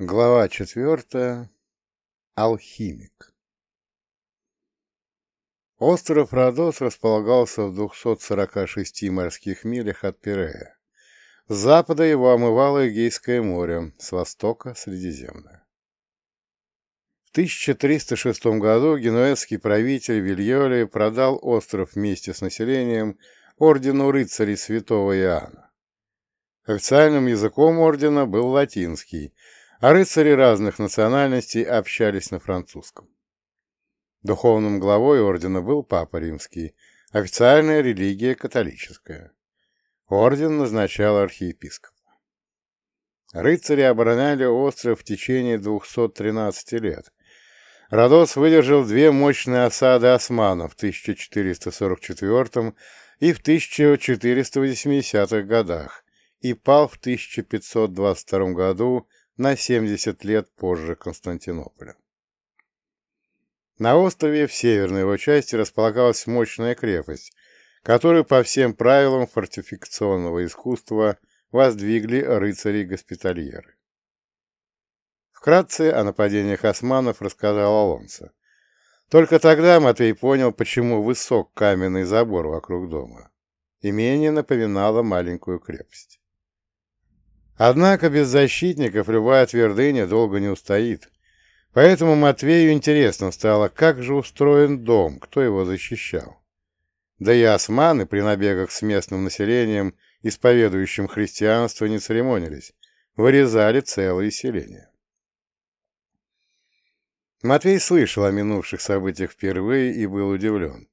Глава четвертая. Алхимик. Остров Родос располагался в 246 морских милях от Пирея. С запада его омывало Эгейское море, с востока — Средиземное. В 1306 году генуэзский правитель Вильоли продал остров вместе с населением ордену рыцарей святого Иоанна. Официальным языком ордена был латинский, а рыцари разных национальностей общались на французском. Духовным главой ордена был Папа Римский, официальная религия католическая. Орден назначал архиепископа. Рыцари обороняли остров в течение 213 лет. Родос выдержал две мощные осады османов в 1444 и в 1480-х годах и пал в 1522 году на 70 лет позже Константинополя. На острове в северной его части располагалась мощная крепость, которую по всем правилам фортификационного искусства воздвигли рыцари-госпитальеры. Вкратце о нападениях османов рассказал Алонсо. Только тогда Матвей понял, почему высок каменный забор вокруг дома. Имение напоминало маленькую крепость. Однако без защитников любая твердыня долго не устоит. Поэтому Матвею интересно стало, как же устроен дом, кто его защищал. Да и османы при набегах с местным населением, исповедующим христианство, не церемонились, вырезали целые селения. Матвей слышал о минувших событиях впервые и был удивлен.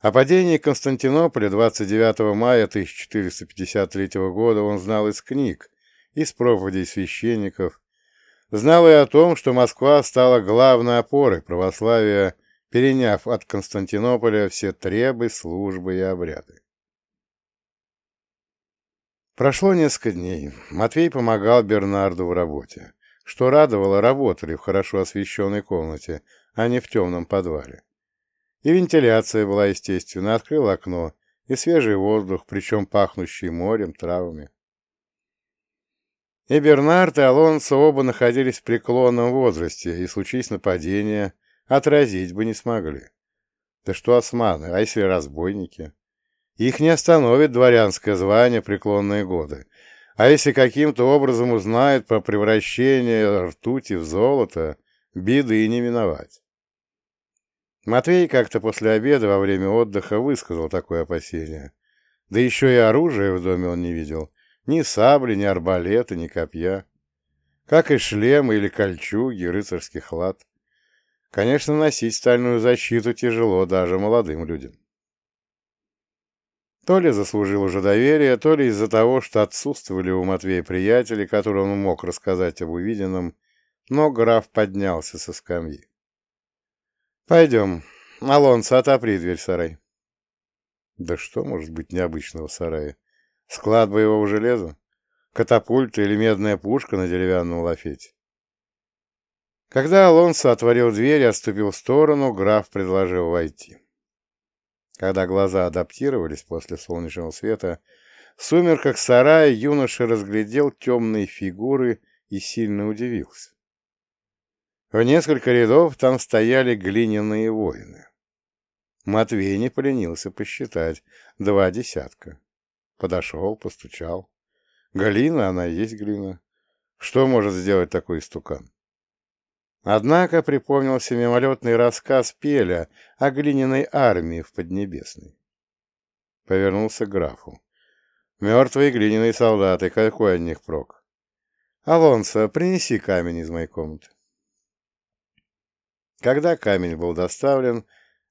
О падении Константинополя 29 мая 1453 года он знал из книг, из проповедей священников, знал и о том, что Москва стала главной опорой православия, переняв от Константинополя все требы, службы и обряды. Прошло несколько дней. Матвей помогал Бернарду в работе. Что радовало, работали в хорошо освещенной комнате, а не в темном подвале. И вентиляция была, естественно, открыл окно, и свежий воздух, причем пахнущий морем, травами. И Бернард, и Алонсо оба находились в преклонном возрасте, и, случись нападение, отразить бы не смогли. Да что османы, а если разбойники? Их не остановит дворянское звание преклонные годы. А если каким-то образом узнают про превращение ртути в золото, беды не миновать. Матвей как-то после обеда во время отдыха высказал такое опасение. Да еще и оружия в доме он не видел, ни сабли, ни арбалета, ни копья. Как и шлемы или кольчуги, рыцарский хлад. Конечно, носить стальную защиту тяжело даже молодым людям. То ли заслужил уже доверие, то ли из-за того, что отсутствовали у Матвея приятели, которым он мог рассказать об увиденном, но граф поднялся со скамьи. «Пойдем. Алонсо, отопри дверь сарай». Да что может быть необычного в сарае? Склад боевого железа? Катапульта или медная пушка на деревянном лафете? Когда Алонсо отворил дверь и отступил в сторону, граф предложил войти. Когда глаза адаптировались после солнечного света, в сумерках сарая юноша разглядел темные фигуры и сильно удивился. В несколько рядов там стояли глиняные воины. Матвей не поленился посчитать два десятка. Подошел, постучал. Галина, она и есть глина. Что может сделать такой истукан? Однако припомнился мимолетный рассказ Пеля о глиняной армии в Поднебесной. Повернулся к графу. Мертвые глиняные солдаты, какой от них прок? Алонсо, принеси камень из моей комнаты. Когда камень был доставлен,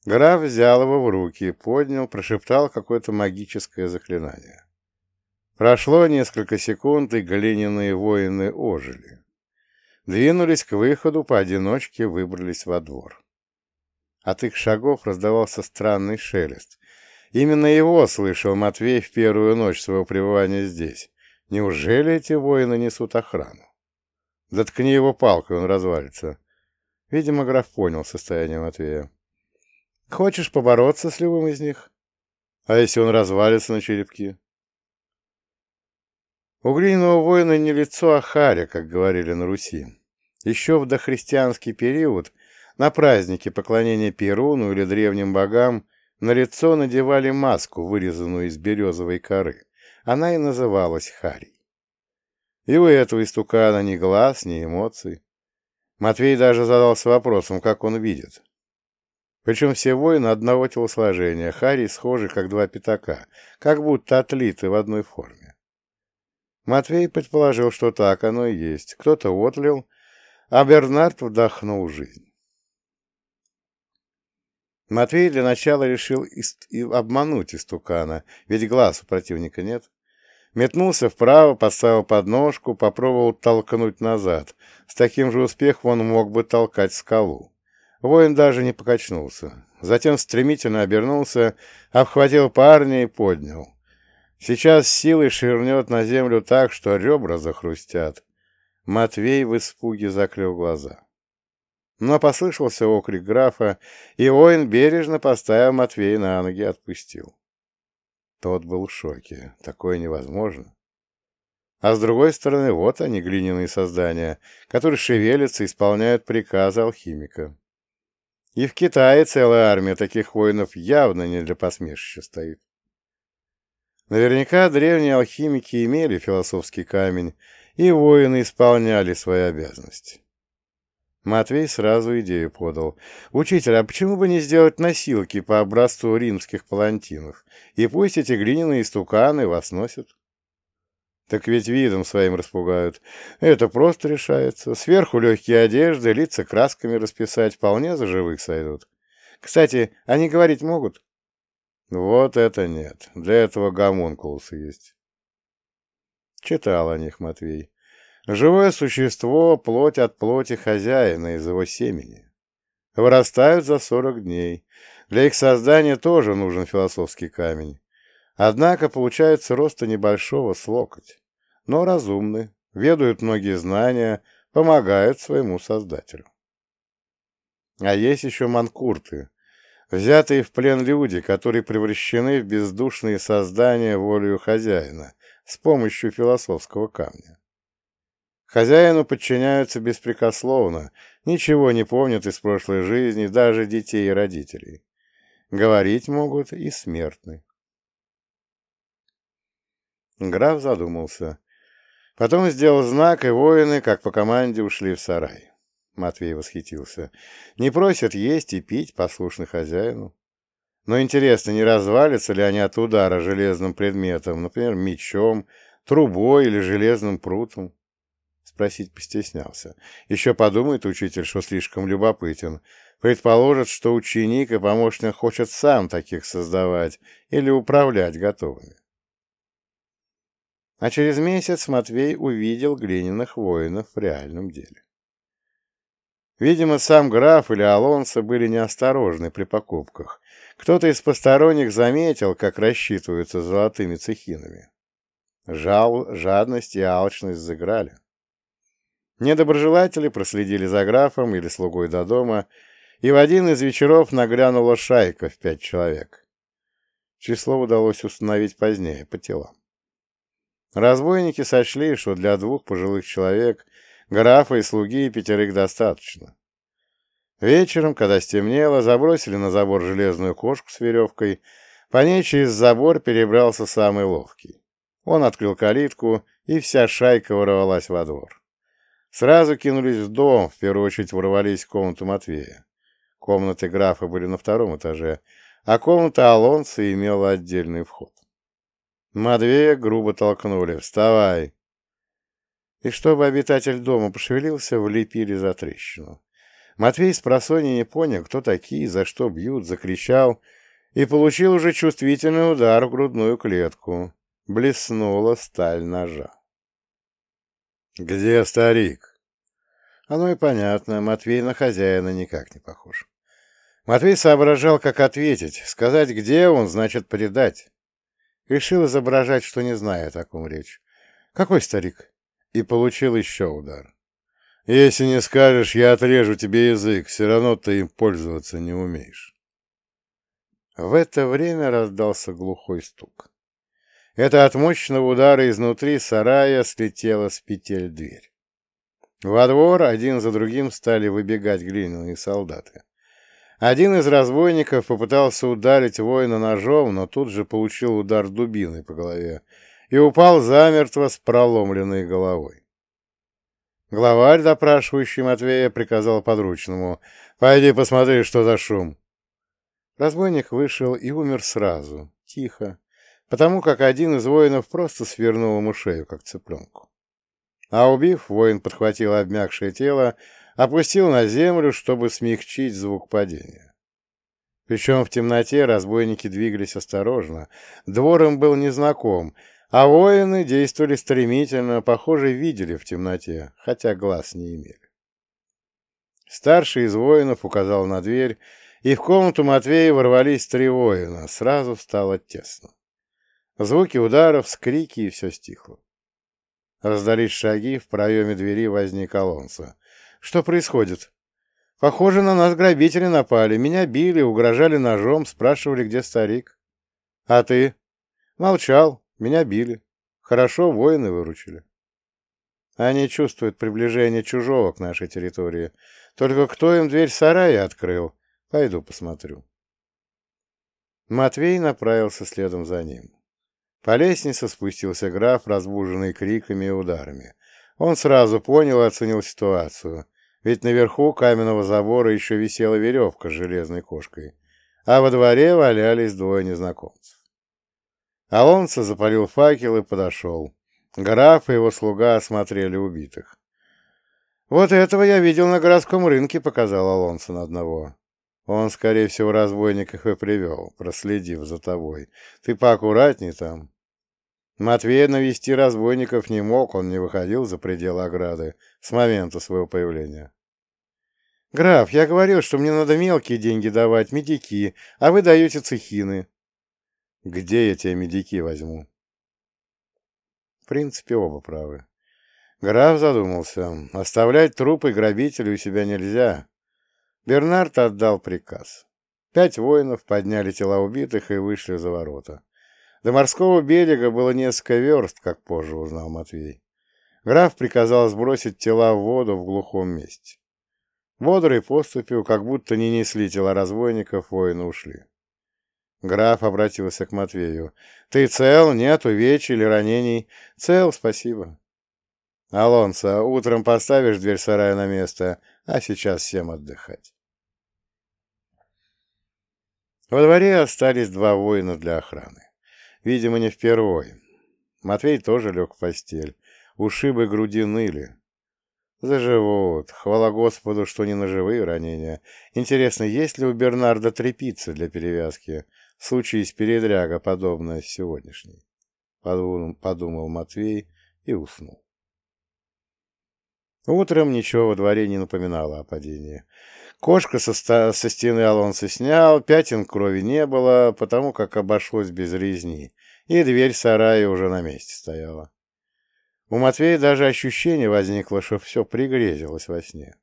Граф взял его в руки, поднял, прошептал какое-то магическое заклинание. Прошло несколько секунд, и глиняные воины ожили. Двинулись к выходу, поодиночке выбрались во двор. От их шагов раздавался странный шелест. Именно его слышал Матвей в первую ночь своего пребывания здесь. Неужели эти воины несут охрану? Заткни его палкой, он развалится. Видимо, граф понял состояние Матвея. Хочешь побороться с любым из них? А если он развалится на черепки? У глиняного воина не лицо, а харя, как говорили на Руси. Еще в дохристианский период на празднике поклонения Перуну или древним богам на лицо надевали маску, вырезанную из березовой коры. Она и называлась Харий. И у этого истукана ни глаз, ни эмоций. Матвей даже задался вопросом, как он видит. Причем все воины одного телосложения, Харий схожи, как два пятака, как будто отлиты в одной форме. Матвей предположил, что так оно и есть. Кто-то отлил, а Бернард вдохнул жизнь. Матвей для начала решил обмануть истукана, ведь глаз у противника нет. Метнулся вправо, поставил подножку, попробовал толкнуть назад. С таким же успехом он мог бы толкать скалу. Воин даже не покачнулся. Затем стремительно обернулся, обхватил парня и поднял. Сейчас силой швырнет на землю так, что ребра захрустят. Матвей в испуге закрыл глаза. Но послышался окрик графа, и воин бережно поставил Матвея на ноги отпустил. Тот был в шоке. Такое невозможно. А с другой стороны, вот они, глиняные создания, которые шевелятся и исполняют приказы алхимика. И в Китае целая армия таких воинов явно не для посмешища стоит. Наверняка древние алхимики имели философский камень, и воины исполняли свои обязанности. Матвей сразу идею подал. «Учитель, а почему бы не сделать носилки по образцу римских палантинов? И пусть эти глиняные стуканы вас носят». «Так ведь видом своим распугают. Это просто решается. Сверху легкие одежды, лица красками расписать вполне за живых сойдут. Кстати, они говорить могут?» «Вот это нет. Для этого гомункулусы есть». Читал о них Матвей. Живое существо – плоть от плоти хозяина из его семени. Вырастают за сорок дней. Для их создания тоже нужен философский камень. Однако получается роста небольшого с локоть. Но разумны, ведают многие знания, помогают своему создателю. А есть еще манкурты, взятые в плен люди, которые превращены в бездушные создания волею хозяина с помощью философского камня. Хозяину подчиняются беспрекословно, ничего не помнят из прошлой жизни, даже детей и родителей. Говорить могут и смертны. Граф задумался. Потом сделал знак, и воины, как по команде, ушли в сарай. Матвей восхитился. Не просят есть и пить, послушны хозяину. Но интересно, не развалятся ли они от удара железным предметом, например, мечом, трубой или железным прутом? Спросить постеснялся. Еще подумает учитель, что слишком любопытен. Предположит, что ученик и помощник хочет сам таких создавать или управлять готовыми. А через месяц Матвей увидел глиняных воинов в реальном деле. Видимо, сам граф или Алонсо были неосторожны при покупках. Кто-то из посторонних заметил, как рассчитываются золотыми цехинами. Жал, жадность и алчность заграли. Недоброжелатели проследили за графом или слугой до дома, и в один из вечеров нагрянула шайка в пять человек. Число удалось установить позднее, по телам. Разбойники сочли, что для двух пожилых человек, графа и слуги, пятерых достаточно. Вечером, когда стемнело, забросили на забор железную кошку с веревкой, по ней через забор перебрался самый ловкий. Он открыл калитку, и вся шайка ворвалась во двор. Сразу кинулись в дом, в первую очередь ворвались в комнату Матвея. Комнаты графа были на втором этаже, а комната Алонса имела отдельный вход. Матвея грубо толкнули. «Вставай!» И чтобы обитатель дома пошевелился, влепили за трещину. Матвей с просони не понял, кто такие, за что бьют, закричал и получил уже чувствительный удар в грудную клетку. Блеснула сталь ножа. «Где старик?» Оно и понятно, Матвей на хозяина никак не похож. Матвей соображал, как ответить. Сказать, где он, значит предать. Решил изображать, что не знает, о ком речь. «Какой старик?» И получил еще удар. «Если не скажешь, я отрежу тебе язык, все равно ты им пользоваться не умеешь». В это время раздался глухой стук. Это от мощного удара изнутри сарая слетела с петель дверь. Во двор один за другим стали выбегать глиняные солдаты. Один из разбойников попытался ударить воина ножом, но тут же получил удар дубиной по голове и упал замертво с проломленной головой. Главарь, допрашивающий Матвея, приказал подручному «Пойди посмотри, что за шум». Разбойник вышел и умер сразу, тихо, потому как один из воинов просто свернул ему шею, как цыпленку. А убив, воин подхватил обмякшее тело, опустил на землю, чтобы смягчить звук падения. Причем в темноте разбойники двигались осторожно, двор им был незнаком, а воины действовали стремительно, похоже, видели в темноте, хотя глаз не имели. Старший из воинов указал на дверь, и в комнату Матвея ворвались три воина, сразу стало тесно. Звуки ударов, скрики, и все стихло. Раздались шаги, в проеме двери возник Алонсо. «Что происходит?» «Похоже, на нас грабители напали. Меня били, угрожали ножом, спрашивали, где старик». «А ты?» «Молчал. Меня били. Хорошо, воины выручили». Они чувствуют приближение чужого к нашей территории. Только кто им дверь сарая открыл? Пойду посмотрю. Матвей направился следом за ним. По лестнице спустился граф, разбуженный криками и ударами. Он сразу понял и оценил ситуацию, ведь наверху каменного забора еще висела веревка с железной кошкой, а во дворе валялись двое незнакомцев. Алонсо запалил факел и подошел. Граф и его слуга осмотрели убитых. «Вот этого я видел на городском рынке», — показал Алонсо на одного. Он, скорее всего, разбойников и привел, проследив за тобой. Ты поаккуратней там. Матвей навести разбойников не мог, он не выходил за пределы ограды с момента своего появления. «Граф, я говорил, что мне надо мелкие деньги давать, медики, а вы даете цехины». «Где я тебе медики возьму?» В принципе, оба правы. Граф задумался. Оставлять трупы грабителю у себя нельзя. Бернард отдал приказ. Пять воинов подняли тела убитых и вышли за ворота. До морского берега было несколько верст, как позже узнал Матвей. Граф приказал сбросить тела в воду в глухом месте. Бодрой поступью, как будто не несли тела разбойников, воины ушли. Граф обратился к Матвею. «Ты цел? Нет увечий или ранений?» «Цел, спасибо». «Алонсо, утром поставишь дверь сарая на место, а сейчас всем отдыхать. Во дворе остались два воина для охраны. Видимо, не впервой. Матвей тоже лег в постель. Ушибы груди ныли. Заживут. Хвала Господу, что не ножевые ранения. Интересно, есть ли у Бернарда трепица для перевязки в случае с передряга, подобная сегодняшней? Подумал, подумал Матвей и уснул. Утром ничего во дворе не напоминало о падении. Кошка со, со стены Алонса снял, пятен крови не было, потому как обошлось без резни, и дверь сарая уже на месте стояла. У Матвея даже ощущение возникло, что все пригрезилось во сне.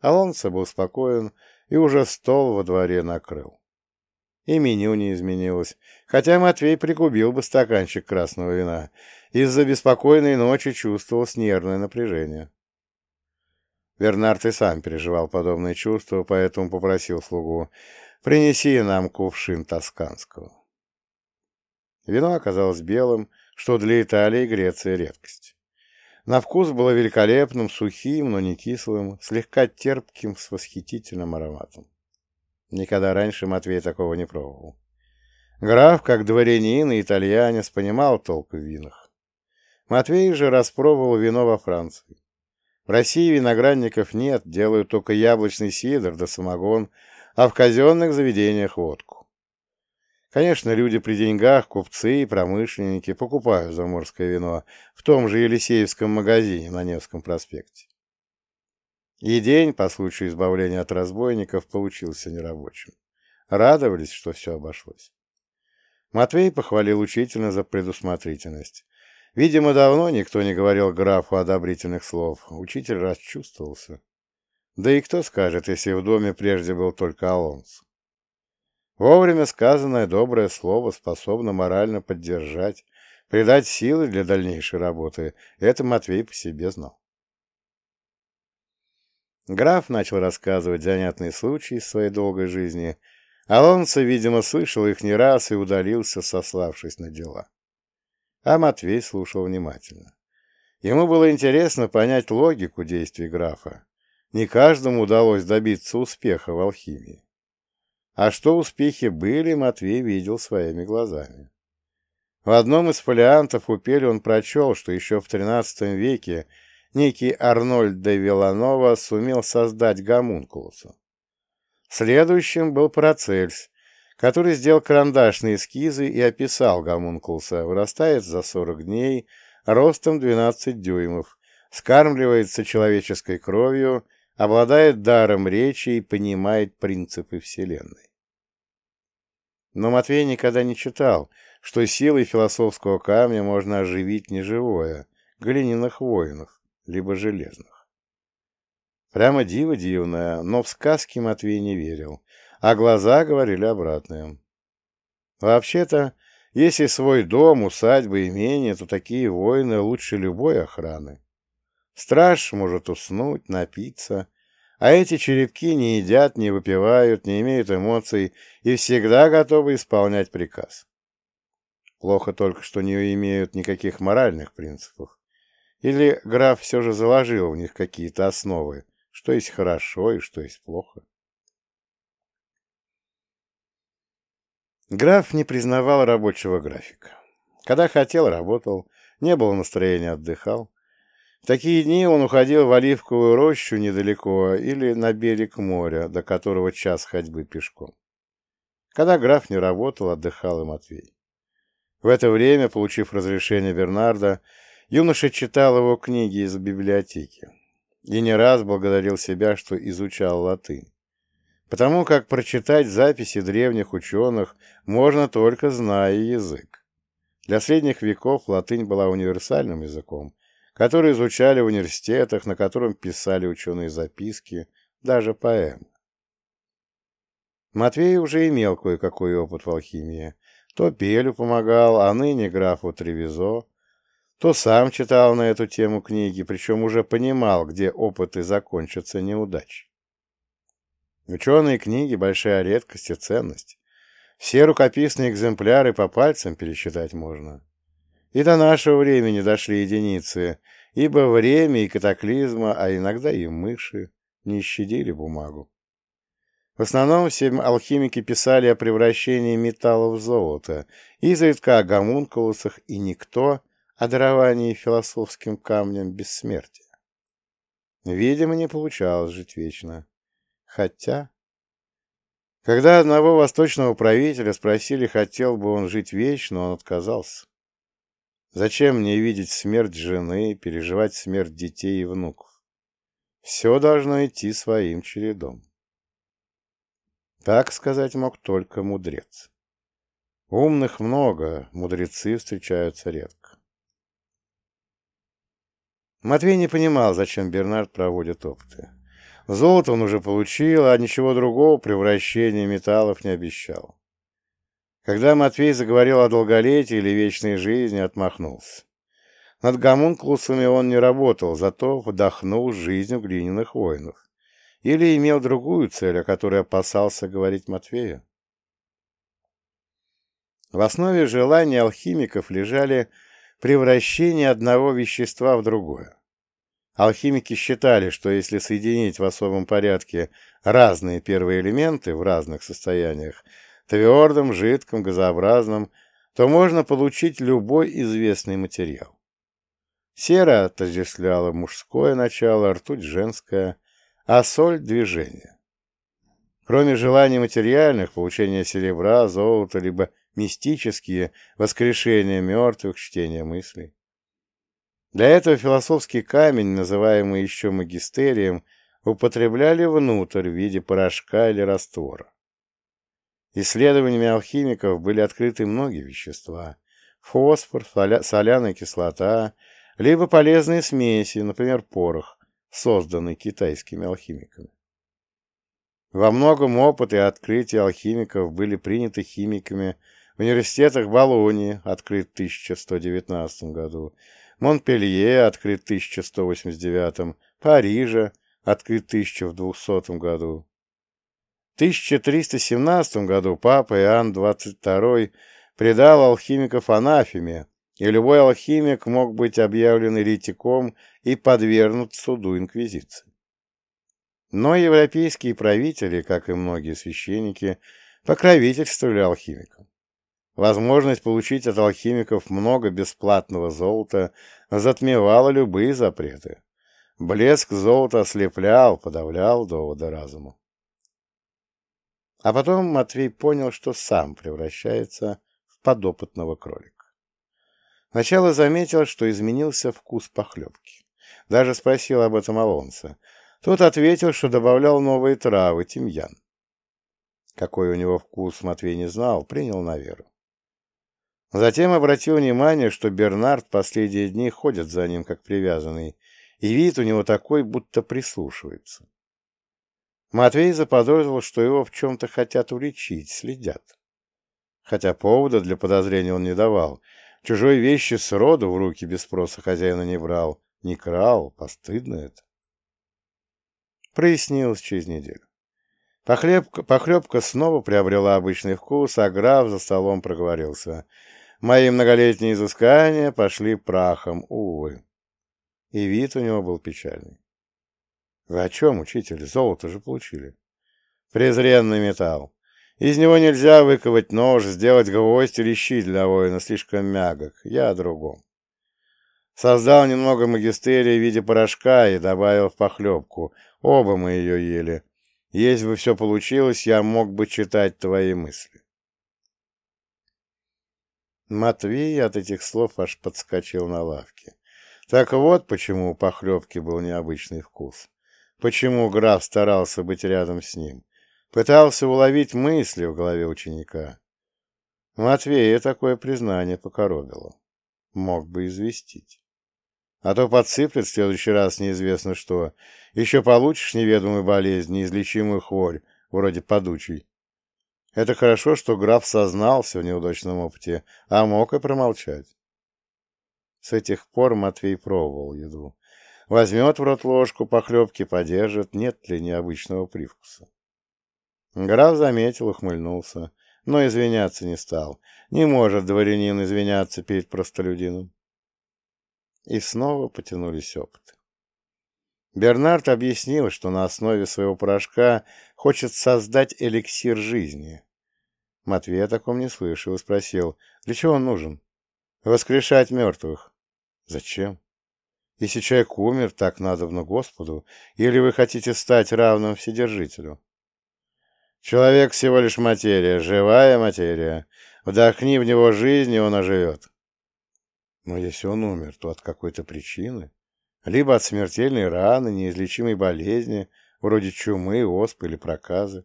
Алонсо был спокоен и уже стол во дворе накрыл. И меню не изменилось, хотя Матвей пригубил бы стаканчик красного вина. Из-за беспокойной ночи чувствовалось нервное напряжение. Бернард и сам переживал подобные чувства, поэтому попросил слугу «Принеси нам кувшин тосканского». Вино оказалось белым, что для Италии и Греции редкость. На вкус было великолепным, сухим, но не кислым, слегка терпким, с восхитительным ароматом. Никогда раньше Матвей такого не пробовал. Граф, как дворянин и итальянец, понимал толк в винах. Матвей же распробовал вино во Франции. В России виноградников нет, делают только яблочный сидр да самогон, а в казенных заведениях водку. Конечно, люди при деньгах, купцы и промышленники покупают заморское вино в том же Елисеевском магазине на Невском проспекте. И день, по случаю избавления от разбойников, получился нерабочим. Радовались, что все обошлось. Матвей похвалил учительно за предусмотрительность. Видимо, давно никто не говорил графу одобрительных слов. Учитель расчувствовался. Да и кто скажет, если в доме прежде был только Алонс? Вовремя сказанное доброе слово способно морально поддержать, придать силы для дальнейшей работы. Это Матвей по себе знал. Граф начал рассказывать занятные случаи из своей долгой жизни. Алонсо, видимо, слышал их не раз и удалился, сославшись на дела. А Матвей слушал внимательно. Ему было интересно понять логику действий графа. Не каждому удалось добиться успеха в алхимии. А что успехи были, Матвей видел своими глазами. В одном из фолиантов у Пели он прочел, что еще в XIII веке некий Арнольд де Виланова сумел создать гомункулуса. Следующим был Парацельс, который сделал карандашные эскизы и описал гомункулуса, вырастает за 40 дней, ростом 12 дюймов, скармливается человеческой кровью, обладает даром речи и понимает принципы Вселенной. Но Матвей никогда не читал, что силой философского камня можно оживить неживое, глиняных воинов, либо железных. Прямо диво дивное, но в сказки Матвей не верил, а глаза говорили обратное. Вообще-то, если свой дом, усадьба, имение, то такие воины лучше любой охраны. Страж может уснуть, напиться, а эти черепки не едят, не выпивают, не имеют эмоций и всегда готовы исполнять приказ. Плохо только, что не имеют никаких моральных принципов. Или граф все же заложил в них какие-то основы, что есть хорошо и что есть плохо. Граф не признавал рабочего графика. Когда хотел, работал, не было настроения, отдыхал. В такие дни он уходил в оливковую рощу недалеко или на берег моря, до которого час ходьбы пешком. Когда граф не работал, отдыхал и Матвей. В это время, получив разрешение Бернарда, юноша читал его книги из библиотеки и не раз благодарил себя, что изучал латынь потому как прочитать записи древних ученых можно только зная язык. Для средних веков латынь была универсальным языком, который изучали в университетах, на котором писали ученые записки, даже поэмы. Матвей уже имел кое-какой опыт в алхимии. То Пелю помогал, а ныне графу Тревизо, то сам читал на эту тему книги, причем уже понимал, где опыты закончатся неудачей. Ученые книги — большая редкость и ценность. Все рукописные экземпляры по пальцам пересчитать можно. И до нашего времени дошли единицы, ибо время и катаклизма, а иногда и мыши, не щадили бумагу. В основном все алхимики писали о превращении металла в золото, изредка о гомункулусах и никто о даровании философским камнем бессмертия. Видимо, не получалось жить вечно. Хотя... Когда одного восточного правителя спросили, хотел бы он жить вечно, он отказался. Зачем мне видеть смерть жены, переживать смерть детей и внуков? Все должно идти своим чередом. Так сказать мог только мудрец. Умных много, мудрецы встречаются редко. Матвей не понимал, зачем Бернард проводит опыты. Золото он уже получил, а ничего другого превращения металлов не обещал. Когда Матвей заговорил о долголетии или вечной жизни, отмахнулся. Над гомункулусами он не работал, зато вдохнул жизнь глиняных воинов. Или имел другую цель, о которой опасался говорить Матвею. В основе желаний алхимиков лежали превращение одного вещества в другое. Алхимики считали, что если соединить в особом порядке разные первые элементы в разных состояниях, твердым, жидком, газообразным, то можно получить любой известный материал. Сера отождествляла мужское начало, ртуть женское, а соль — движение. Кроме желаний материальных, получения серебра, золота, либо мистические, воскрешения мертвых, чтения мыслей. Для этого философский камень, называемый еще магистерием, употребляли внутрь в виде порошка или раствора. Исследованиями алхимиков были открыты многие вещества – фосфор, соляная кислота, либо полезные смеси, например, порох, созданный китайскими алхимиками. Во многом опыты и открытия алхимиков были приняты химиками в университетах Болонии, открыт в 1119 году, Монпелье, открыт в 1189, Парижа, открыт в 1200 году. В 1317 году папа Иоанн XXII предал алхимиков анафеме, и любой алхимик мог быть объявлен еретиком и подвергнут суду инквизиции. Но европейские правители, как и многие священники, покровительствовали алхимикам. Возможность получить от алхимиков много бесплатного золота затмевала любые запреты. Блеск золота ослеплял, подавлял доводы разума. А потом Матвей понял, что сам превращается в подопытного кролика. Сначала заметил, что изменился вкус похлебки. Даже спросил об этом Алонса. Тот ответил, что добавлял новые травы, тимьян. Какой у него вкус, Матвей не знал, принял на веру. Затем обратил внимание, что Бернард последние дни ходит за ним, как привязанный, и вид у него такой, будто прислушивается. Матвей заподозрил, что его в чем-то хотят уличить, следят. Хотя повода для подозрения он не давал. Чужой вещи сроду в руки без спроса хозяина не брал, не крал, постыдно это. Прояснилось через неделю. Похлебка, похлебка снова приобрела обычный вкус, а граф за столом проговорился. Мои многолетние изыскания пошли прахом, увы. И вид у него был печальный. Вы о чем, учитель? Золото же получили. Презренный металл. Из него нельзя выковать нож, сделать гвоздь или щит для воина, слишком мягок. Я о другом. Создал немного магистерия в виде порошка и добавил в похлебку. Оба мы ее ели. Если бы все получилось, я мог бы читать твои мысли. Матвей от этих слов аж подскочил на лавке. Так вот почему у похлебки был необычный вкус. Почему граф старался быть рядом с ним. Пытался уловить мысли в голове ученика. Матвея такое признание покоробило. Мог бы известить. А то подсыплет в следующий раз неизвестно что. Еще получишь неведомую болезнь, неизлечимую хворь, вроде подучей. Это хорошо, что граф сознался в неудачном опыте, а мог и промолчать. С этих пор Матвей пробовал еду. Возьмет в рот ложку похлебки, подержит, нет ли необычного привкуса. Граф заметил, ухмыльнулся, но извиняться не стал. Не может дворянин извиняться перед простолюдином. И снова потянулись опыты. Бернард объяснил, что на основе своего порошка хочет создать эликсир жизни. Матвей о таком не слышал и спросил, для чего он нужен? Воскрешать мертвых. Зачем? Если человек умер, так надобно Господу, или вы хотите стать равным Вседержителю? Человек всего лишь материя, живая материя. Вдохни в него жизнь, и он оживет. Но если он умер, то от какой-то причины. Либо от смертельной раны, неизлечимой болезни, вроде чумы, оспы или проказы.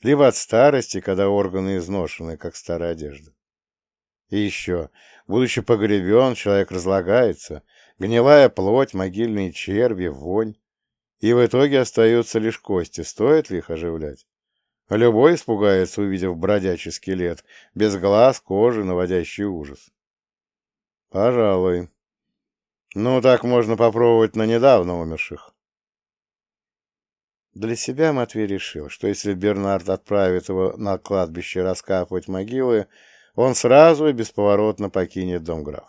Либо от старости, когда органы изношены, как старая одежда. И еще, будучи погребен, человек разлагается, гнилая плоть, могильные черви, вонь. И в итоге остаются лишь кости, стоит ли их оживлять? Любой испугается, увидев бродячий скелет, без глаз, кожи, наводящий ужас. Пожалуй. Ну, так можно попробовать на недавно умерших. Для себя Матвей решил, что если Бернард отправит его на кладбище раскапывать могилы, он сразу и бесповоротно покинет дом граф.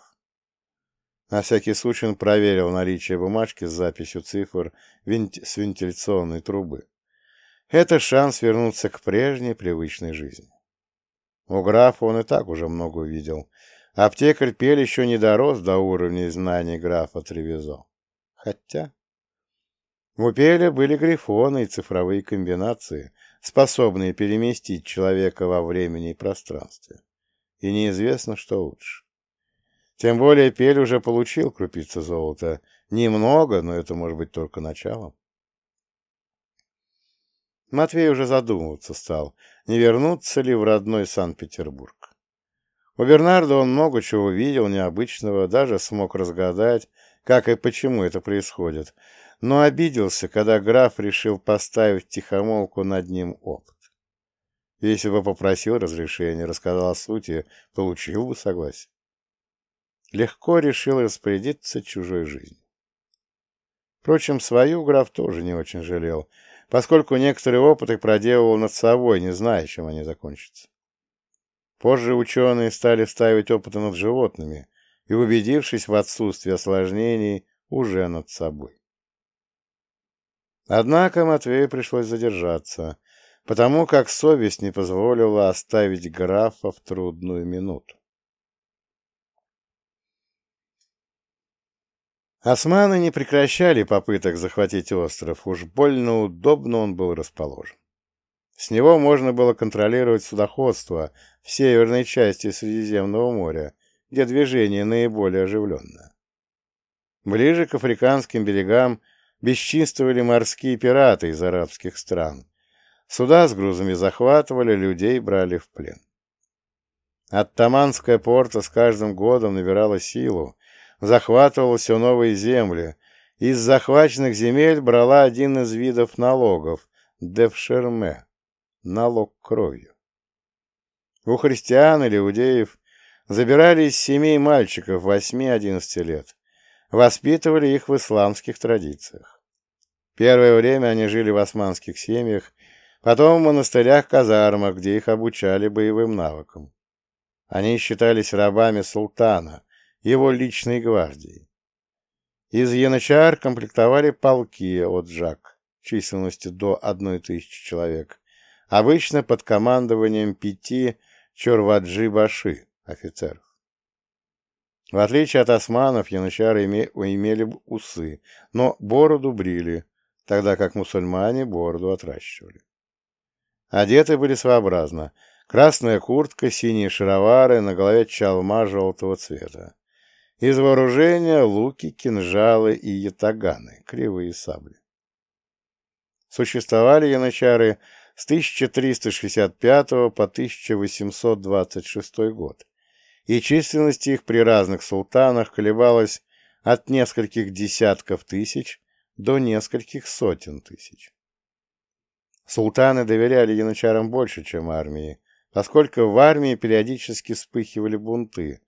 На всякий случай он проверил наличие бумажки с записью цифр с вентиляционной трубы. Это шанс вернуться к прежней привычной жизни. У графа он и так уже много увидел, Аптекарь Пель еще не дорос до уровня знаний графа Тревизо. Хотя... У Пеля были грифоны и цифровые комбинации, способные переместить человека во времени и пространстве. И неизвестно, что лучше. Тем более Пель уже получил крупицы золота. Немного, но это может быть только началом. Матвей уже задумываться стал, не вернуться ли в родной Санкт-Петербург. У Бернарда он много чего видел необычного, даже смог разгадать, как и почему это происходит, но обиделся, когда граф решил поставить тихомолку над ним опыт. Если бы попросил разрешения, рассказал о сути, получил бы согласие. Легко решил распорядиться чужой жизнью. Впрочем, свою граф тоже не очень жалел, поскольку некоторые опыты проделывал над собой, не зная, чем они закончатся. Позже ученые стали ставить опыты над животными и, убедившись в отсутствии осложнений, уже над собой. Однако Матвею пришлось задержаться, потому как совесть не позволила оставить графа в трудную минуту. Османы не прекращали попыток захватить остров, уж больно удобно он был расположен. С него можно было контролировать судоходство в северной части Средиземного моря, где движение наиболее оживленное. Ближе к африканским берегам бесчинствовали морские пираты из арабских стран. Суда с грузами захватывали, людей брали в плен. Оттаманская порта с каждым годом набирала силу, захватывала все новые земли, из захваченных земель брала один из видов налогов – девшерме – налог кровью. У христиан или иудеев забирали из семей мальчиков 8-11 лет, воспитывали их в исламских традициях. Первое время они жили в османских семьях, потом в монастырях-казармах, где их обучали боевым навыкам. Они считались рабами султана, его личной гвардии. Из янычар комплектовали полки от Джак численностью до одной тысячи человек, обычно под командованием пяти чорваджи-баши офицеров. В отличие от османов, янычары имели усы, но бороду брили, тогда как мусульмане бороду отращивали. Одеты были своеобразно. Красная куртка, синие шаровары, на голове чалма желтого цвета. Из вооружения луки, кинжалы и ятаганы, кривые сабли. Существовали янычары с 1365 по 1826 год, и численность их при разных султанах колебалась от нескольких десятков тысяч до нескольких сотен тысяч. Султаны доверяли янычарам больше, чем армии, поскольку в армии периодически вспыхивали бунты,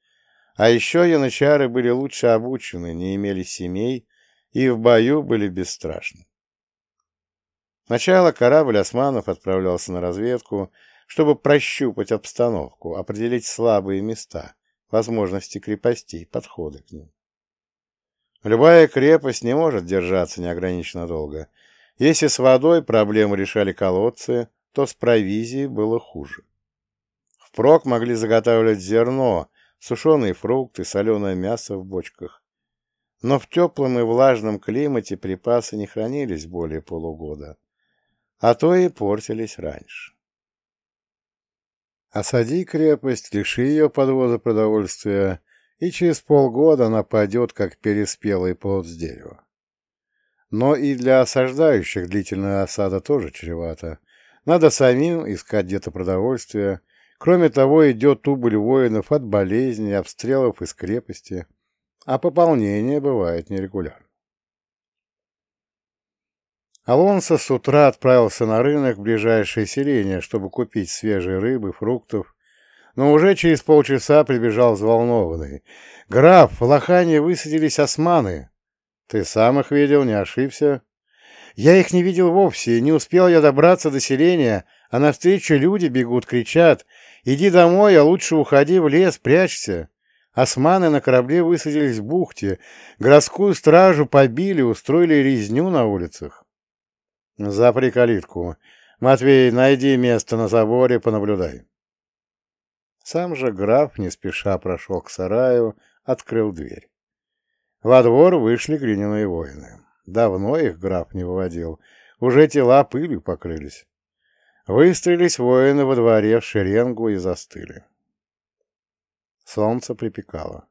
а еще янычары были лучше обучены, не имели семей и в бою были бесстрашны. Сначала корабль османов отправлялся на разведку, чтобы прощупать обстановку, определить слабые места, возможности крепостей, подходы к ним. Любая крепость не может держаться неограниченно долго. Если с водой проблему решали колодцы, то с провизией было хуже. Впрок могли заготавливать зерно, сушеные фрукты, соленое мясо в бочках. Но в теплом и влажном климате припасы не хранились более полугода, а то и портились раньше. Осади крепость, лиши ее подвоза продовольствия, и через полгода она пойдет, как переспелый плод с дерева. Но и для осаждающих длительная осада тоже чревата. Надо самим искать где-то продовольствие, Кроме того, идет убыль воинов от болезней, обстрелов из крепости, а пополнение бывает нерегулярно. Алонсо с утра отправился на рынок в ближайшее селение, чтобы купить свежей рыбы, фруктов, но уже через полчаса прибежал взволнованный. «Граф, в Лохане высадились османы. Ты сам их видел, не ошибся?» «Я их не видел вовсе, не успел я добраться до селения, а навстречу люди бегут, кричат. «Иди домой, а лучше уходи в лес, прячься». Османы на корабле высадились в бухте, городскую стражу побили, устроили резню на улицах. «Запри калитку. Матвей, найди место на заборе, понаблюдай». Сам же граф не спеша прошел к сараю, открыл дверь. Во двор вышли глиняные воины. Давно их граф не выводил, уже тела пылью покрылись. Выстроились воины во дворе в шеренгу и застыли. Солнце припекало.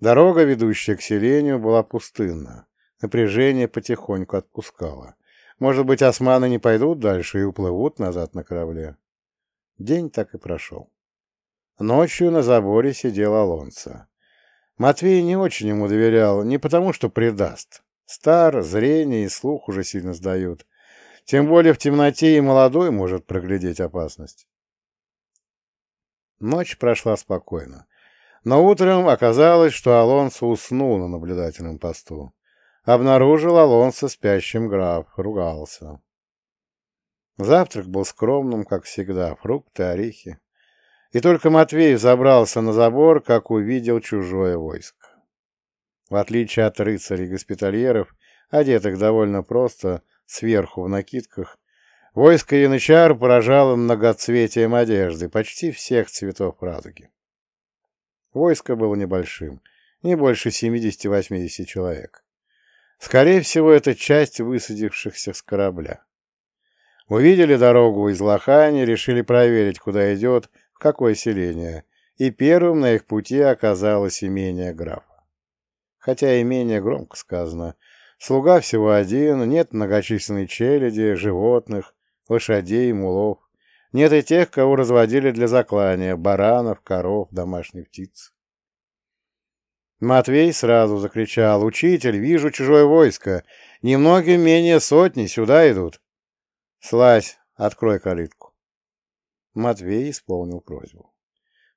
Дорога, ведущая к селению, была пустынна. Напряжение потихоньку отпускало. Может быть, османы не пойдут дальше и уплывут назад на корабле. День так и прошел. Ночью на заборе сидел Алонсо. Матвей не очень ему доверял, не потому что предаст. Стар, зрение и слух уже сильно сдают, тем более в темноте и молодой может проглядеть опасность. Ночь прошла спокойно. Но утром оказалось, что Алонсо уснул на наблюдательном посту. Обнаружил Алонсо спящим граф, ругался. Завтрак был скромным, как всегда, фрукты, орехи. И только Матвей забрался на забор, как увидел чужое войско. В отличие от рыцарей-госпитальеров, одетых довольно просто, сверху в накидках, войско янычар поражало многоцветием одежды почти всех цветов радуги. Войско было небольшим, не больше 70-80 человек. Скорее всего, это часть высадившихся с корабля. Увидели дорогу из Лохани, решили проверить, куда идет, в какое селение, и первым на их пути оказалось имение графа. Хотя имение громко сказано. Слуга всего один, нет многочисленной челяди, животных, лошадей, мулов. Нет и тех, кого разводили для заклания, баранов, коров, домашних птиц. Матвей сразу закричал, «Учитель, вижу чужое войско, немногим менее сотни, сюда идут». «Слазь, открой калитку». Матвей исполнил просьбу.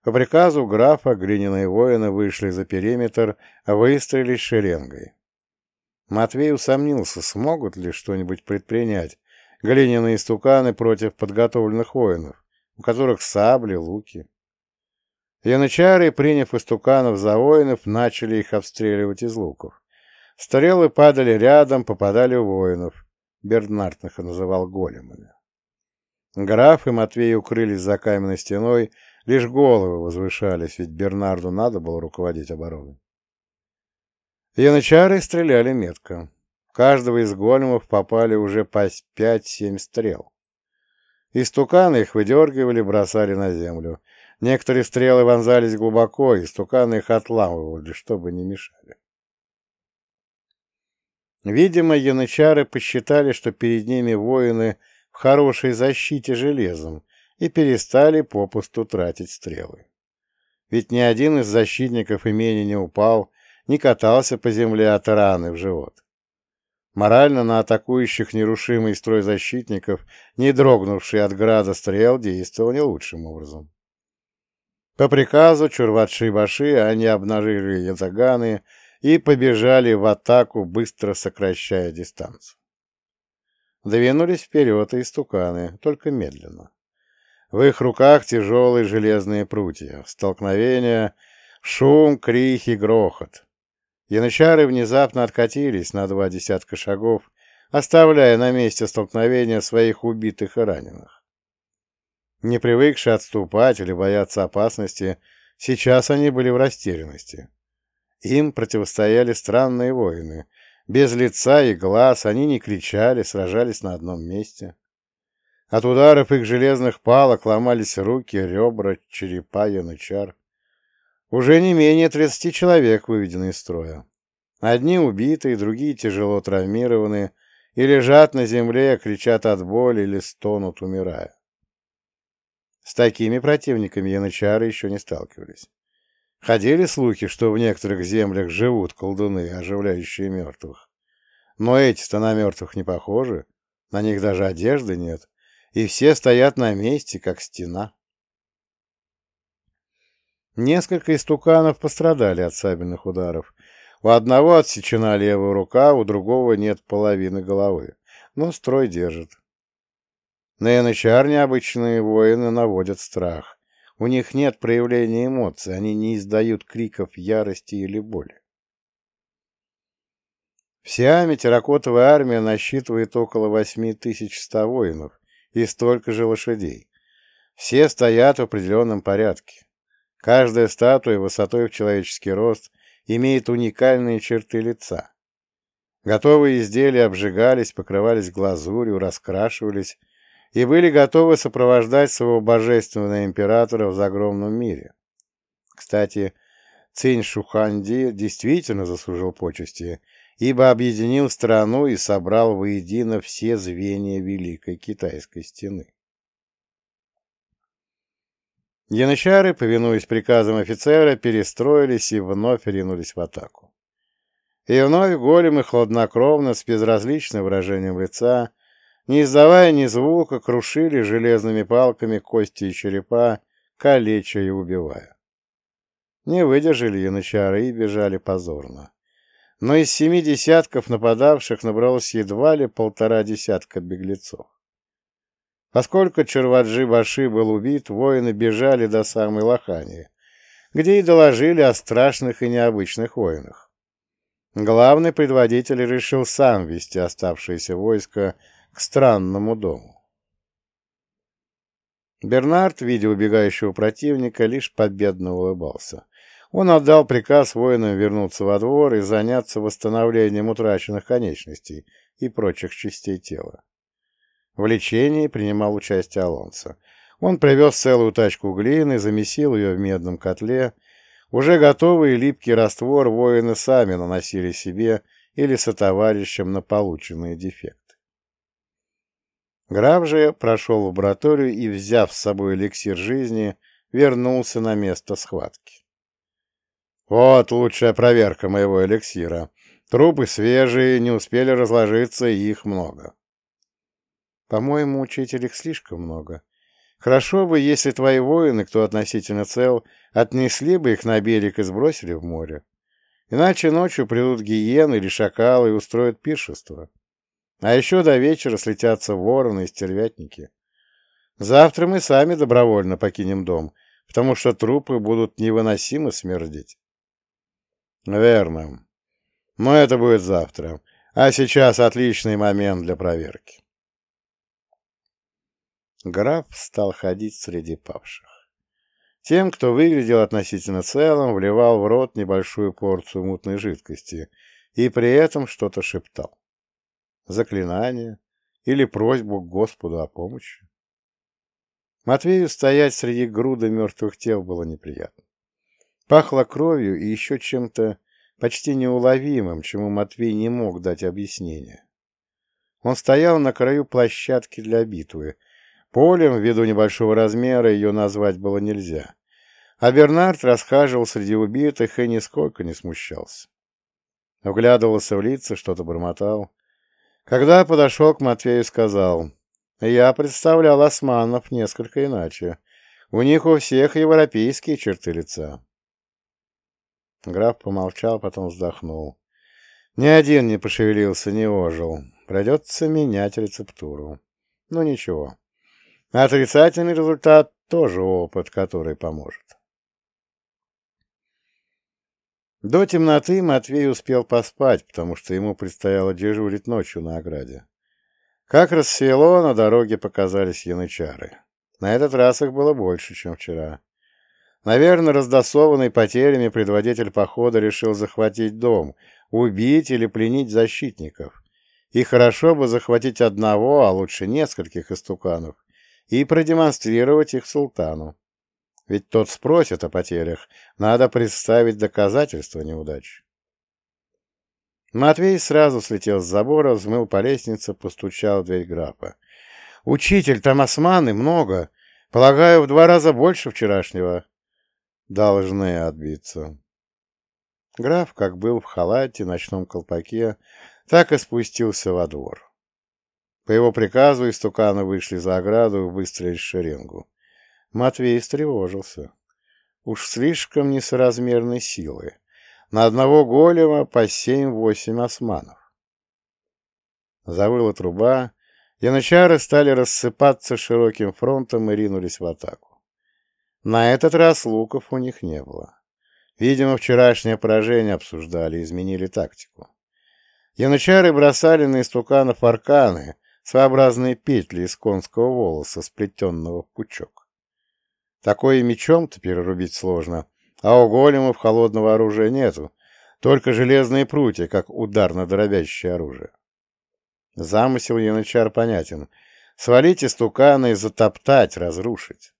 По приказу графа глиняные воины вышли за периметр, выстроились шеренгой. Матвей усомнился, смогут ли что-нибудь предпринять глиняные стуканы против подготовленных воинов, у которых сабли, луки. Янычары, приняв истуканов за воинов, начали их обстреливать из луков. Стрелы падали рядом, попадали в воинов. Бернард их называл големами. Граф и Матвей укрылись за каменной стеной, лишь головы возвышались, ведь Бернарду надо было руководить обороной. Янычары стреляли метко. Каждого из големов попали уже по пять-семь стрел. Истуканы их выдергивали, бросали на землю. Некоторые стрелы вонзались глубоко, и стуканы их отламывали, чтобы не мешали. Видимо, янычары посчитали, что перед ними воины в хорошей защите железом, и перестали попусту тратить стрелы. Ведь ни один из защитников имени не упал, не катался по земле от раны в живот. Морально на атакующих нерушимый строй защитников, не дрогнувший от града стрел, действовал не лучшим образом. По приказу Чурватши-Баши они обнажили язаганы и побежали в атаку, быстро сокращая дистанцию. Двинулись вперед и истуканы, только медленно. В их руках тяжелые железные прутья, столкновения, шум, крики, грохот. Янычары внезапно откатились на два десятка шагов, оставляя на месте столкновения своих убитых и раненых. Не привыкшие отступать или бояться опасности, сейчас они были в растерянности. Им противостояли странные воины. Без лица и глаз они не кричали, сражались на одном месте. От ударов их железных палок ломались руки, ребра, черепа янычар. Уже не менее тридцати человек выведены из строя. Одни убитые, другие тяжело травмированы и лежат на земле, кричат от боли или стонут, умирая. С такими противниками янычары еще не сталкивались. Ходили слухи, что в некоторых землях живут колдуны, оживляющие мертвых. Но эти-то на мертвых не похожи, на них даже одежды нет и все стоят на месте, как стена. Несколько истуканов пострадали от сабельных ударов. У одного отсечена левая рука, у другого нет половины головы, но строй держит. На янычар необычные воины наводят страх. У них нет проявления эмоций, они не издают криков ярости или боли. Вся терракотовая армия насчитывает около 8100 воинов, и столько же лошадей. Все стоят в определенном порядке. Каждая статуя высотой в человеческий рост имеет уникальные черты лица. Готовые изделия обжигались, покрывались глазурью, раскрашивались и были готовы сопровождать своего божественного императора в загромном мире. Кстати, Цинь Шуханди действительно заслужил почести, ибо объединил страну и собрал воедино все звенья Великой Китайской стены. Янычары, повинуясь приказам офицера, перестроились и вновь ринулись в атаку. И вновь големы хладнокровно, с безразличным выражением лица, не издавая ни звука, крушили железными палками кости и черепа, калеча и убивая. Не выдержали янычары и бежали позорно. но из семи десятков нападавших набралось едва ли полтора десятка беглецов. Поскольку Черваджи Баши был убит, воины бежали до самой Лохани, где и доложили о страшных и необычных войнах. Главный предводитель решил сам вести оставшееся войско к странному дому. Бернард, видя убегающего противника, лишь победно улыбался. Он отдал приказ воинам вернуться во двор и заняться восстановлением утраченных конечностей и прочих частей тела. В лечении принимал участие Алонсо. Он привез целую тачку глины, замесил ее в медном котле. Уже готовый липкий раствор воины сами наносили себе или сотоварищам на полученные дефекты. Граф же прошел в лабораторию и, взяв с собой эликсир жизни, вернулся на место схватки. Вот лучшая проверка моего эликсира. Трупы свежие, не успели разложиться, и их много. По-моему, учитель их слишком много. Хорошо бы, если твои воины, кто относительно цел, отнесли бы их на берег и сбросили в море. Иначе ночью придут гиены или шакалы и устроят пиршество. А еще до вечера слетятся вороны и стервятники. Завтра мы сами добровольно покинем дом, потому что трупы будут невыносимо смердеть. Верно. Но это будет завтра. А сейчас отличный момент для проверки. Граф стал ходить среди павших. Тем, кто выглядел относительно целым, вливал в рот небольшую порцию мутной жидкости и при этом что-то шептал. Заклинание или просьбу к Господу о помощи. Матвею стоять среди груды мертвых тел было неприятно. Пахло кровью и еще чем-то почти неуловимым, чему Матвей не мог дать объяснение. Он стоял на краю площадки для битвы, Полем, ввиду небольшого размера, ее назвать было нельзя. А Бернард расхаживал среди убитых и нисколько не смущался. Вглядывался в лица, что-то бормотал. Когда подошел к Матвею, сказал, «Я представлял османов несколько иначе. У них у всех европейские черты лица». Граф помолчал, потом вздохнул. Ни один не пошевелился, не ожил. Придется менять рецептуру. Ну ничего. Отрицательный результат – тоже опыт, который поможет. До темноты Матвей успел поспать, потому что ему предстояло дежурить ночью на ограде. Как рассвело, на дороге показались янычары. На этот раз их было больше, чем вчера. Наверное, раздосованный потерями предводитель похода решил захватить дом, убить или пленить защитников. И хорошо бы захватить одного, а лучше нескольких истуканов, и продемонстрировать их султану. Ведь тот спросит о потерях, надо представить доказательства неудач. Матвей сразу слетел с забора, взмыл по лестнице, постучал в дверь графа. «Учитель, там османы много. Полагаю, в два раза больше вчерашнего». «Должны отбиться». Граф, как был в халате, ночном колпаке, так и спустился во двор. По его приказу истуканы вышли за ограду и выстроились в шеренгу. Матвей встревожился. Уж слишком несоразмерной силы. На одного голема по семь-восемь османов. Завыла труба, янычары стали рассыпаться широким фронтом и ринулись в атаку. На этот раз луков у них не было. Видимо, вчерашнее поражение обсуждали и изменили тактику. Янычары бросали на истуканов арканы, своеобразные петли из конского волоса, сплетенного в пучок. Такое мечом-то перерубить сложно, а у големов холодного оружия нету, только железные прутья, как ударно-дробящее оружие. Замысел янычар понятен. Свалить истукана и затоптать, разрушить.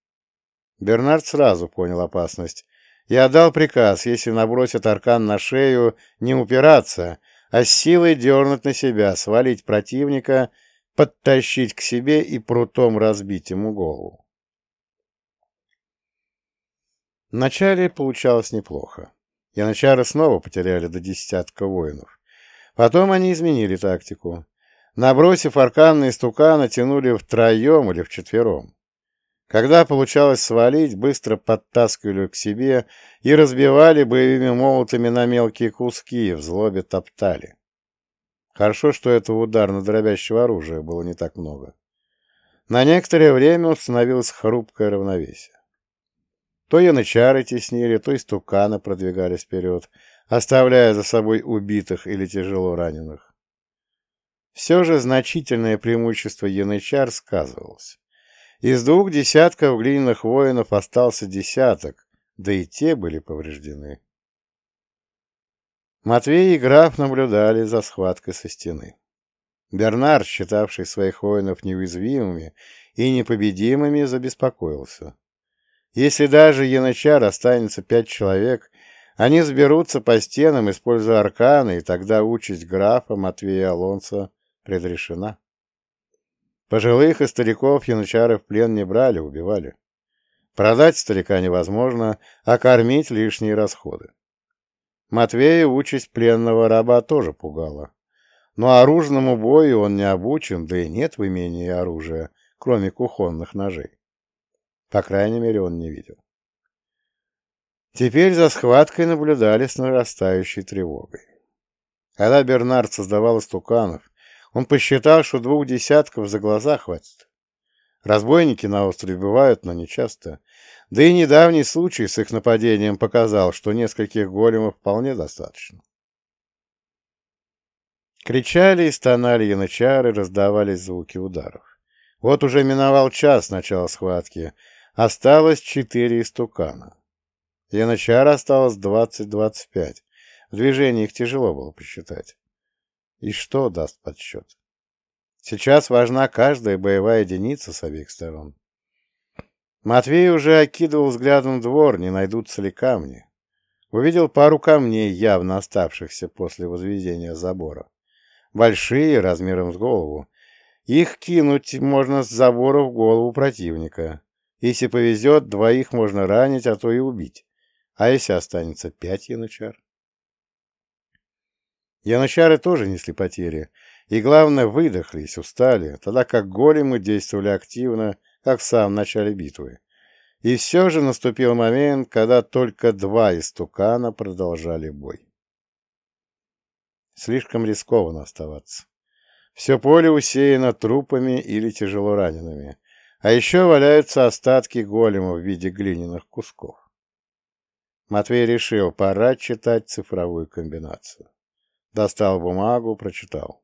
Бернард сразу понял опасность. Я дал приказ, если набросят аркан на шею, не упираться, а с силой дернуть на себя, свалить противника подтащить к себе и прутом разбить ему голову. Вначале получалось неплохо. Янычары снова потеряли до десятка воинов. Потом они изменили тактику. Набросив арканные стукана, тянули втроем или вчетвером. Когда получалось свалить, быстро подтаскивали к себе и разбивали боевыми молотами на мелкие куски, в злобе топтали. Хорошо, что этого ударно-дробящего оружия было не так много. На некоторое время установилось хрупкое равновесие. То янычары теснили, то истуканы продвигались вперед, оставляя за собой убитых или тяжело раненых. Все же значительное преимущество янычар сказывалось. Из двух десятков глиняных воинов остался десяток, да и те были повреждены. Матвей и граф наблюдали за схваткой со стены. Бернард, считавший своих воинов неуязвимыми и непобедимыми, забеспокоился. Если даже янычар останется пять человек, они сберутся по стенам, используя арканы, и тогда участь графа Матвея Алонса предрешена. Пожилых и стариков янычары в плен не брали, убивали. Продать старика невозможно, а кормить лишние расходы. Матвея участь пленного раба тоже пугала. Но оружному бою он не обучен, да и нет в имении оружия, кроме кухонных ножей. По крайней мере, он не видел. Теперь за схваткой наблюдали с нарастающей тревогой. Когда Бернард создавал истуканов, он посчитал, что двух десятков за глаза хватит. Разбойники на острове бывают, но не часто. Да и недавний случай с их нападением показал, что нескольких големов вполне достаточно. Кричали и стонали янычары, раздавались звуки ударов. Вот уже миновал час начала схватки. Осталось четыре истукана. Янычар осталось двадцать-двадцать пять. В движении их тяжело было посчитать. И что даст подсчет? Сейчас важна каждая боевая единица с обеих сторон. Матвей уже окидывал взглядом двор, не найдутся ли камни. Увидел пару камней, явно оставшихся после возведения забора. Большие, размером с голову. Их кинуть можно с забора в голову противника. Если повезет, двоих можно ранить, а то и убить. А если останется пять янычар? Янычары тоже несли потери, и, главное, выдохлись, устали, тогда как големы действовали активно, как в самом начале битвы. И все же наступил момент, когда только два истукана продолжали бой. Слишком рискованно оставаться. Все поле усеяно трупами или тяжело ранеными, а еще валяются остатки голема в виде глиняных кусков. Матвей решил, пора читать цифровую комбинацию. Достал бумагу, прочитал.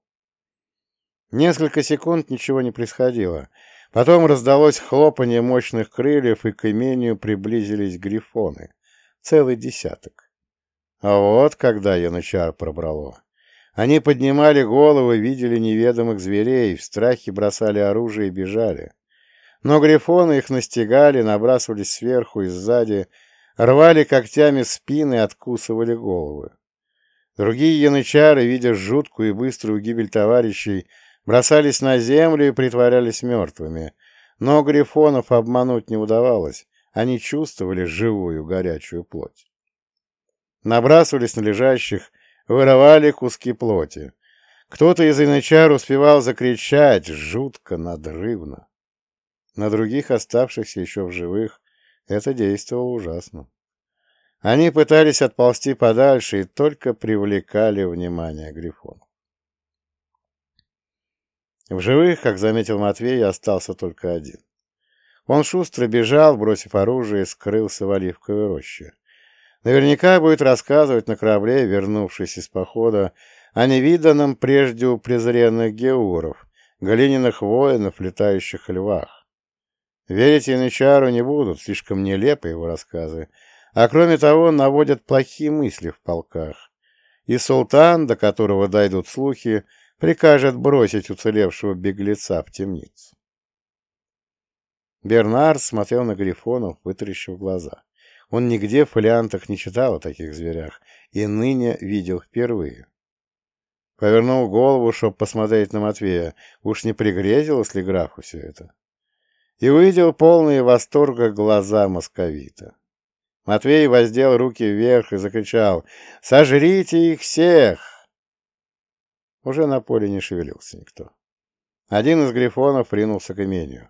Несколько секунд ничего не происходило. Потом раздалось хлопанье мощных крыльев, и к имению приблизились грифоны. Целый десяток. А вот когда янычар пробрало. Они поднимали головы, видели неведомых зверей, в страхе бросали оружие и бежали. Но грифоны их настигали, набрасывались сверху и сзади, рвали когтями спины и откусывали головы. Другие янычары, видя жуткую и быструю гибель товарищей, бросались на землю и притворялись мертвыми. Но грифонов обмануть не удавалось, они чувствовали живую горячую плоть. Набрасывались на лежащих, вырывали куски плоти. Кто-то из янычар успевал закричать жутко, надрывно. На других, оставшихся еще в живых, это действовало ужасно. Они пытались отползти подальше и только привлекали внимание Грифона. В живых, как заметил Матвей, остался только один. Он шустро бежал, бросив оружие, скрылся в оливковой роще. Наверняка будет рассказывать на корабле, вернувшись из похода, о невиданном прежде у презренных геуров, глиняных воинов, летающих львах. Верить Янычару не будут, слишком нелепы его рассказы, а кроме того наводят плохие мысли в полках. И султан, до которого дойдут слухи, прикажет бросить уцелевшего беглеца в темницу. Бернард смотрел на Грифонов, вытаращив глаза. Он нигде в фолиантах не читал о таких зверях и ныне видел впервые. Повернул голову, чтобы посмотреть на Матвея, уж не пригрезилось ли графу все это. И увидел полные восторга глаза московита. Матвей воздел руки вверх и закричал «Сожрите их всех!» Уже на поле не шевелился никто. Один из грифонов ринулся к имению.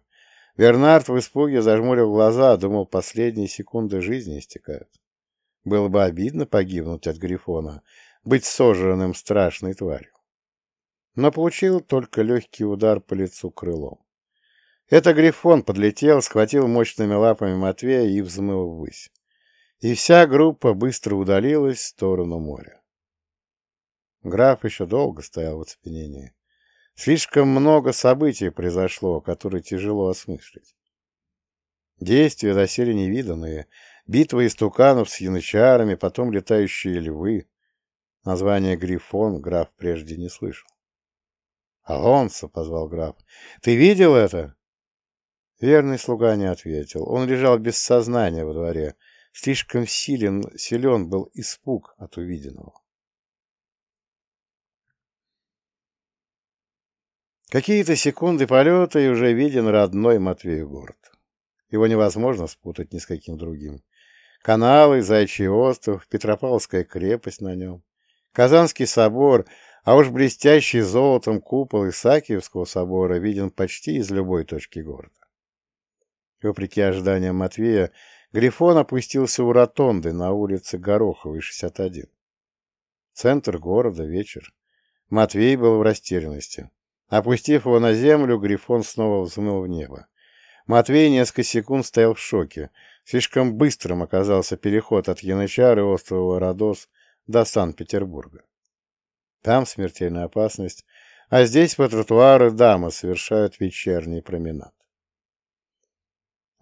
Бернард в испуге зажмурил глаза, думал, последние секунды жизни истекают. Было бы обидно погибнуть от Грифона, быть сожранным страшной тварью. Но получил только легкий удар по лицу крылом. Это Грифон подлетел, схватил мощными лапами Матвея и взмыл ввысь. И вся группа быстро удалилась в сторону моря. Граф еще долго стоял в оцепенении. Слишком много событий произошло, которые тяжело осмыслить. Действия доселе невиданные, битва истуканов с янычарами, потом летающие львы. Название Грифон граф прежде не слышал. «Алонсо!» — позвал граф. «Ты видел это?» Верный слуга не ответил. Он лежал без сознания во дворе. Слишком силен, силен был испуг от увиденного. Какие-то секунды полета, и уже виден родной Матвей город. Его невозможно спутать ни с каким другим. Каналы, Зайчий остров, Петропавловская крепость на нем, Казанский собор, а уж блестящий золотом купол Исаакиевского собора виден почти из любой точки города. Вопреки ожиданиям Матвея, Грифон опустился у ротонды на улице Гороховой, 61. Центр города, вечер. Матвей был в растерянности. Опустив его на землю, Грифон снова взмыл в небо. Матвей несколько секунд стоял в шоке. Слишком быстрым оказался переход от Янычара и острова Родос до Санкт-Петербурга. Там смертельная опасность, а здесь по тротуару дамы совершают вечерний променад.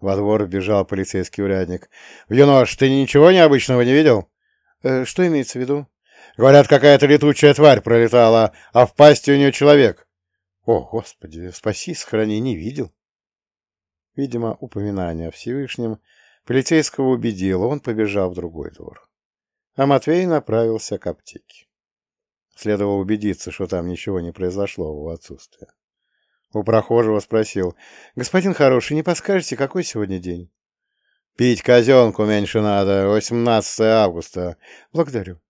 Во двор бежал полицейский урядник. — Юнош, ты ничего необычного не видел? «Э, — Что имеется в виду? — Говорят, какая-то летучая тварь пролетала, а в пасти у нее человек. — О, Господи, спаси, сохрани, не видел. Видимо, упоминание о Всевышнем полицейского убедило, он побежал в другой двор. А Матвей направился к аптеке. Следовало убедиться, что там ничего не произошло в его отсутствие. У прохожего спросил. «Господин хороший, не подскажете, какой сегодня день?» «Пить казенку меньше надо. 18 августа. Благодарю».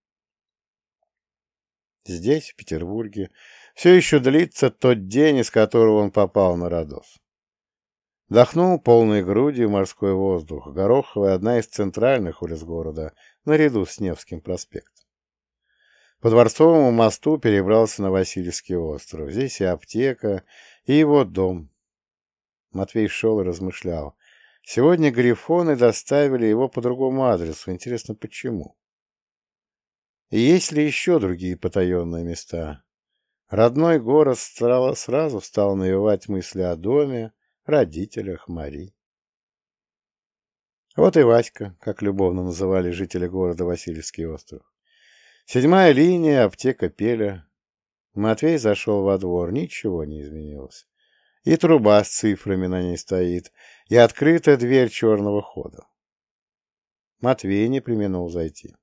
Здесь, в Петербурге, все еще длится тот день, из которого он попал на Родос. Дохнул полной грудью морской воздух. Гороховая — одна из центральных улиц города, наряду с Невским проспектом. По Дворцовому мосту перебрался на Васильевский остров. Здесь и аптека, и его дом. Матвей шел и размышлял. Сегодня грифоны доставили его по другому адресу. Интересно, почему? И есть ли еще другие потаенные места? Родной город сразу стал навевать мысли о доме, родителях Мари. Вот и Васька, как любовно называли жители города Васильевский остров. Седьмая линия, аптека Пеля, Матвей зашел во двор, ничего не изменилось. И труба с цифрами на ней стоит, и открыта дверь черного хода. Матвей не применил зайти.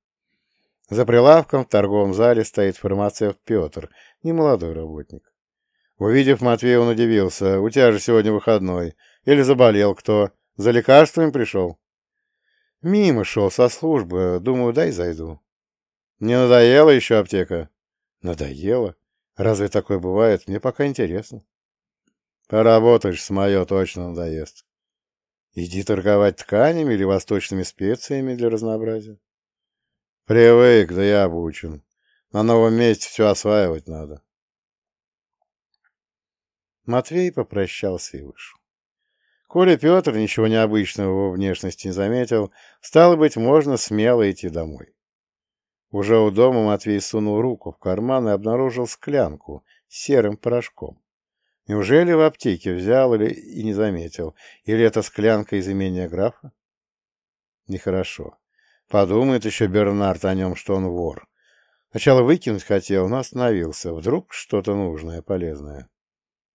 За прилавком в торговом зале стоит фармацевт Петр, немолодой работник. Увидев Матвея, он удивился. «У тебя же сегодня выходной. Или заболел кто? За лекарствами пришел?» «Мимо шел со службы. Думаю, дай зайду». «Не надоела еще аптека?» «Надоело. Разве такое бывает? Мне пока интересно. Поработаешь с мое, точно надоест. Иди торговать тканями или восточными специями для разнообразия. Привык, да я обучен. На новом месте все осваивать надо. Матвей попрощался и вышел. Коля Петр ничего необычного во внешности не заметил, стало быть, можно смело идти домой. Уже у дома Матвей сунул руку в карман и обнаружил склянку с серым порошком. Неужели в аптеке взял или и не заметил? Или это склянка из имения графа? Нехорошо. Подумает еще Бернард о нем, что он вор. Сначала выкинуть хотел, но остановился. Вдруг что-то нужное, полезное.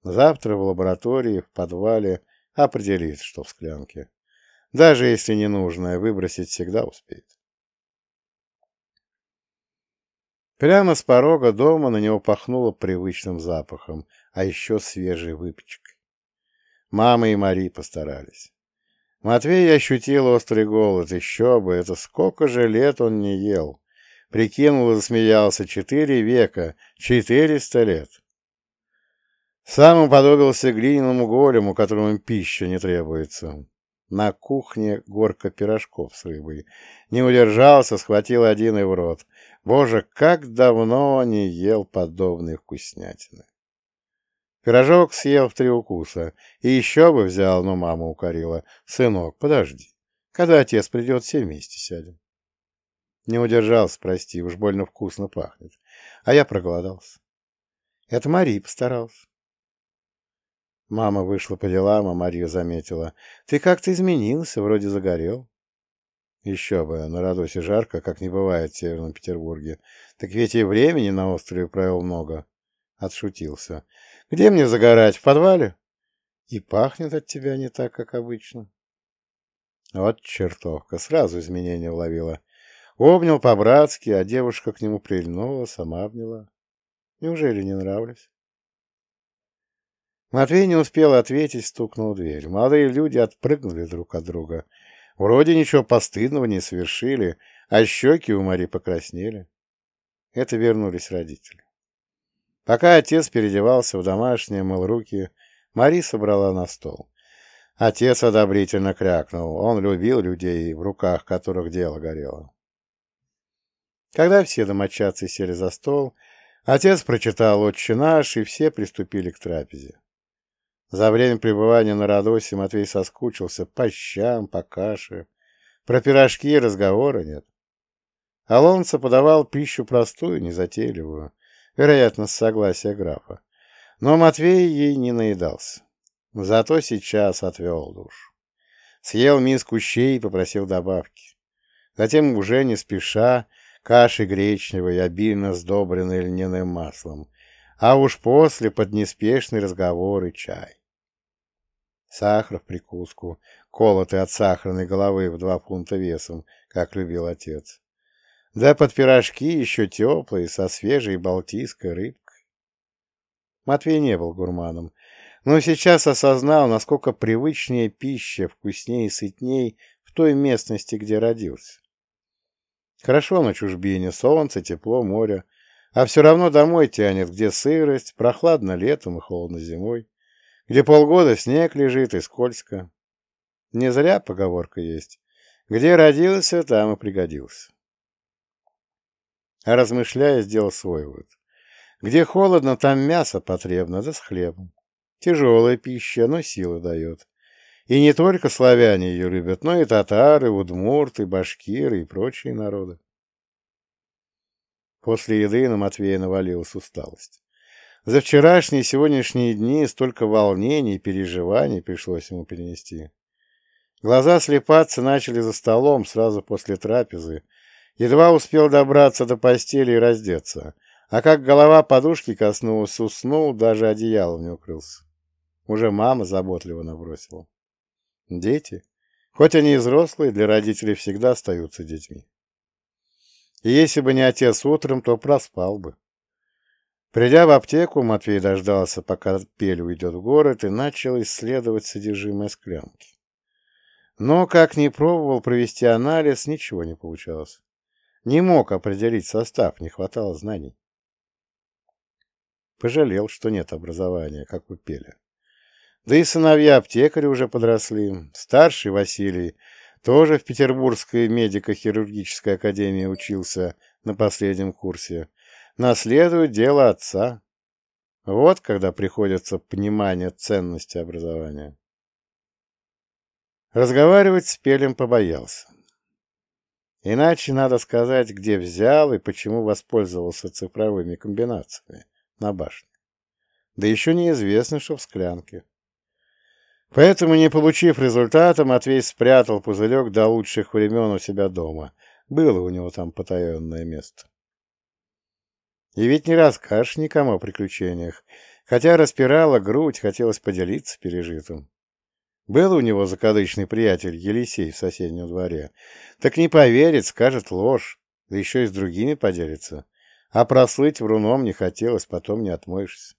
Завтра в лаборатории, в подвале определит, что в склянке. Даже если ненужное, выбросить всегда успеет. Прямо с порога дома на него пахнуло привычным запахом, а еще свежей выпечкой. Мама и Мари постарались. Матвей ощутил острый голод. Еще бы, это сколько же лет он не ел. Прикинул и засмеялся. Четыре века, четыреста лет. Сам уподобился глиняному голему, которому пища не требуется. На кухне горка пирожков с рыбой. Не удержался, схватил один и в рот. Боже, как давно не ел подобной вкуснятины. Пирожок съел в три укуса. И еще бы взял, но мама укорила. Сынок, подожди. Когда отец придет, все вместе сядем. Не удержался, прости, уж больно вкусно пахнет. А я проголодался. Это Мари постарался. Мама вышла по делам, а Мария заметила. Ты как-то изменился, вроде загорел. Еще бы, на Радосе жарко, как не бывает в Северном Петербурге. Так ведь и времени на острове провел много. Отшутился. Где мне загорать, в подвале? И пахнет от тебя не так, как обычно. Вот чертовка, сразу изменения уловила. Обнял по-братски, а девушка к нему прильнула, сама обняла. Неужели не нравлюсь? Матвей не успел ответить, стукнул дверь. Молодые люди отпрыгнули друг от друга. Вроде ничего постыдного не совершили, а щеки у Мари покраснели. Это вернулись родители. Пока отец переодевался в домашнее, мыл руки, Мари собрала на стол. Отец одобрительно крякнул. Он любил людей, в руках которых дело горело. Когда все домочадцы сели за стол, отец прочитал «Отче наш», и все приступили к трапезе. За время пребывания на Родосе Матвей соскучился по щам, по каше. Про пирожки разговора нет. Алонсо подавал пищу простую, незатейливую, вероятно, с согласия графа. Но Матвей ей не наедался. Зато сейчас отвел душ. Съел миску щей и попросил добавки. Затем, уже не спеша, каши гречневой, обильно сдобренной льняным маслом, а уж после под неспешный разговор и чай. Сахар в прикуску, колотый от сахарной головы в два фунта весом, как любил отец. Да под пирожки еще теплые, со свежей балтийской рыбкой. Матвей не был гурманом, но сейчас осознал, насколько привычнее пища, вкуснее и сытней в той местности, где родился. Хорошо на чужбине, солнце, тепло, море, а все равно домой тянет, где сырость, прохладно летом и холодно зимой где полгода снег лежит и скользко. Не зря поговорка есть. Где родился, там и пригодился. А размышляя, сделал свой вывод. Где холодно, там мясо потребно, да с хлебом. Тяжелая пища, но силы дает. И не только славяне ее любят, но и татары, удмурты, башкиры и прочие народы. После еды на Матвея навалилась усталость. За вчерашние и сегодняшние дни столько волнений и переживаний пришлось ему перенести. Глаза слепаться начали за столом сразу после трапезы. Едва успел добраться до постели и раздеться. А как голова подушки коснулась, уснул, даже одеялом не укрылся. Уже мама заботливо набросила. Дети, хоть они и взрослые, для родителей всегда остаются детьми. И если бы не отец утром, то проспал бы. Придя в аптеку, Матвей дождался, пока Пель уйдет в город, и начал исследовать содержимое склянки. Но, как ни пробовал провести анализ, ничего не получалось. Не мог определить состав, не хватало знаний. Пожалел, что нет образования, как у Пеля. Да и сыновья аптекаря уже подросли. Старший Василий тоже в Петербургской медико-хирургической академии учился на последнем курсе наследует дело отца. Вот когда приходится понимание ценности образования. Разговаривать с Пелем побоялся. Иначе надо сказать, где взял и почему воспользовался цифровыми комбинациями на башне. Да еще неизвестно, что в склянке. Поэтому, не получив результата, Матвей спрятал пузырек до лучших времен у себя дома. Было у него там потаенное место. И ведь не расскажешь никому о приключениях, хотя распирала грудь, хотелось поделиться пережитым. Был у него закадычный приятель Елисей в соседнем дворе. Так не поверит, скажет ложь, да еще и с другими поделится. А прослыть вруном не хотелось, потом не отмоешься.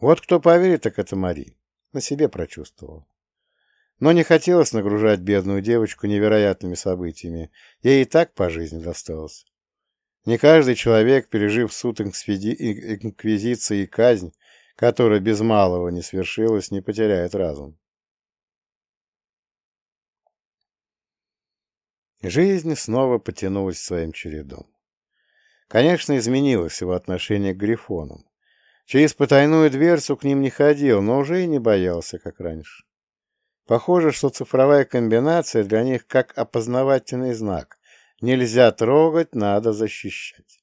Вот кто поверит, так это Мари. На себе прочувствовал. Но не хотелось нагружать бедную девочку невероятными событиями. Ей и так по жизни досталось. Не каждый человек, пережив суд инквизиции и казнь, которая без малого не свершилась, не потеряет разум. Жизнь снова потянулась своим чередом. Конечно, изменилось его отношение к грифонам. Через потайную дверцу к ним не ходил, но уже и не боялся, как раньше. Похоже, что цифровая комбинация для них как опознавательный знак. Нельзя трогать, надо защищать.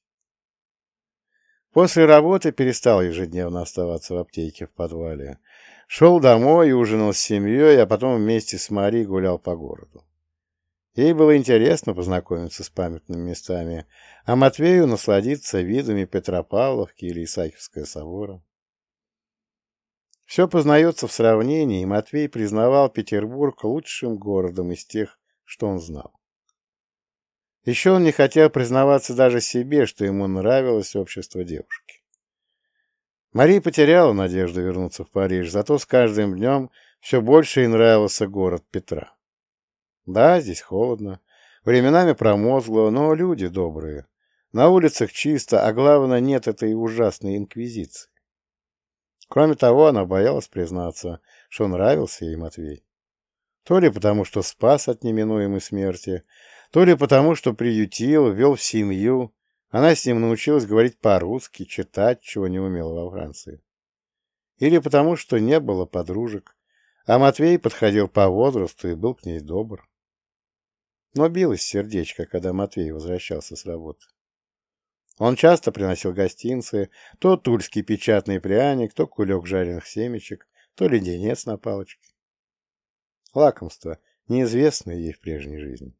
После работы перестал ежедневно оставаться в аптеке в подвале. Шел домой, ужинал с семьей, а потом вместе с Мари гулял по городу. Ей было интересно познакомиться с памятными местами, а Матвею насладиться видами Петропавловки или Исаакиевского собора. Все познается в сравнении, и Матвей признавал Петербург лучшим городом из тех, что он знал. Еще он не хотел признаваться даже себе, что ему нравилось общество девушки. Мария потеряла надежду вернуться в Париж, зато с каждым днем все больше ей нравился город Петра. Да, здесь холодно, временами промозгло, но люди добрые. На улицах чисто, а главное, нет этой ужасной инквизиции. Кроме того, она боялась признаться, что нравился ей Матвей. То ли потому, что спас от неминуемой смерти, то ли потому, что приютил, вел в семью. Она с ним научилась говорить по-русски, читать, чего не умела во Франции. Или потому, что не было подружек, а Матвей подходил по возрасту и был к ней добр. Но билось сердечко, когда Матвей возвращался с работы. Он часто приносил гостинцы, то тульский печатный пряник, то кулек жареных семечек, то леденец на палочке. Лакомство, неизвестное ей в прежней жизни.